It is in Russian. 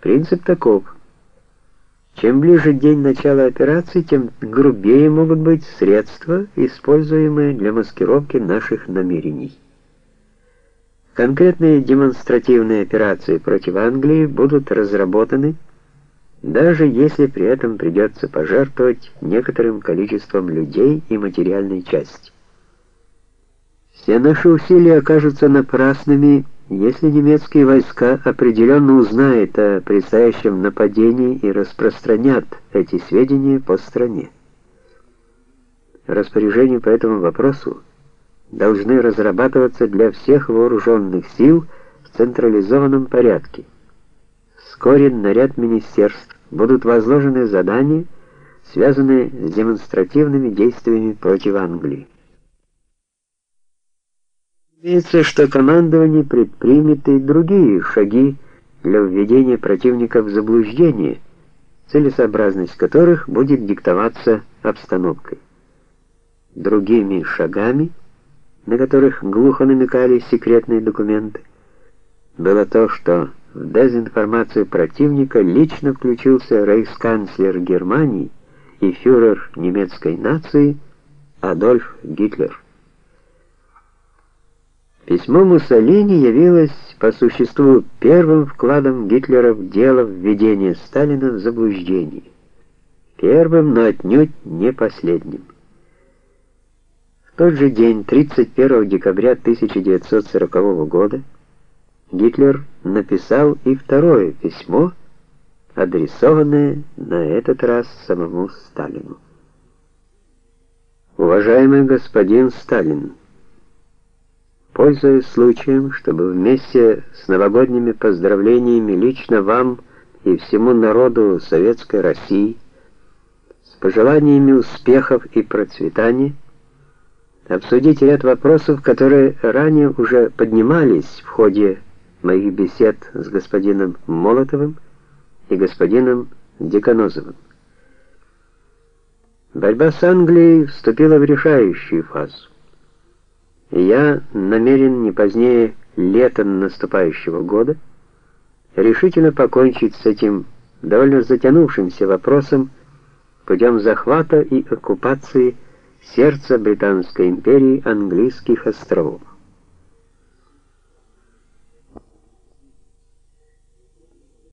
Принцип таков. Чем ближе день начала операции, тем грубее могут быть средства, используемые для маскировки наших намерений. Конкретные демонстративные операции против Англии будут разработаны, даже если при этом придется пожертвовать некоторым количеством людей и материальной части. Все наши усилия окажутся напрасными, если немецкие войска определенно узнают о предстоящем нападении и распространят эти сведения по стране. Распоряжения по этому вопросу должны разрабатываться для всех вооруженных сил в централизованном порядке. Вскоре на ряд министерств будут возложены задания, связанные с демонстративными действиями против Англии. Видится, что командование предпримет и другие шаги для введения противника в заблуждение, целесообразность которых будет диктоваться обстановкой. Другими шагами, на которых глухо намекали секретные документы, было то, что в дезинформацию противника лично включился рейхсканцлер Германии и фюрер немецкой нации Адольф Гитлер. Письмо Муссолини явилось по существу первым вкладом Гитлера в дело введения Сталина в заблуждение. Первым, но отнюдь не последним. В тот же день, 31 декабря 1940 года, Гитлер написал и второе письмо, адресованное на этот раз самому Сталину. Уважаемый господин Сталин, Пользуясь случаем, чтобы вместе с новогодними поздравлениями лично вам и всему народу Советской России с пожеланиями успехов и процветания обсудить ряд вопросов, которые ранее уже поднимались в ходе моих бесед с господином Молотовым и господином Деканозовым. Борьба с Англией вступила в решающую фазу я намерен не позднее лета наступающего года решительно покончить с этим довольно затянувшимся вопросом путем захвата и оккупации сердца Британской империи английских островов.